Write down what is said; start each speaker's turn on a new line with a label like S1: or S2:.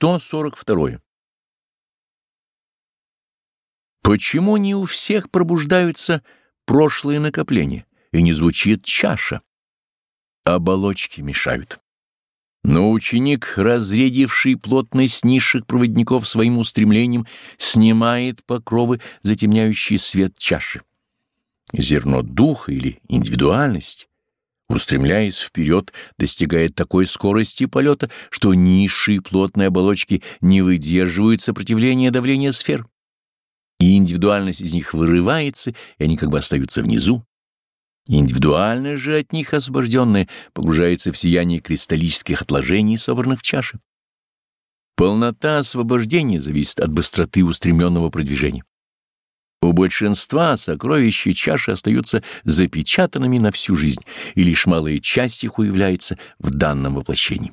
S1: 142. Почему не у всех пробуждаются прошлые накопления и не звучит чаша? Оболочки мешают. Но ученик, разрядивший плотность низших проводников своим устремлением, снимает покровы, затемняющие свет чаши. Зерно духа или индивидуальность, устремляясь вперед, достигает такой скорости полета, что низшие плотные оболочки не выдерживают сопротивления давления сфер. И индивидуальность из них вырывается, и они как бы остаются внизу. Индивидуальность же от них освобожденная погружается в сияние кристаллических отложений, собранных в чаше. Полнота освобождения зависит от быстроты устремленного продвижения. У большинства сокровища чаши остаются запечатанными на всю жизнь, и лишь малая часть их уявляется в данном воплощении.